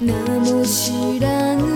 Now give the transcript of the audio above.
名も知らぬ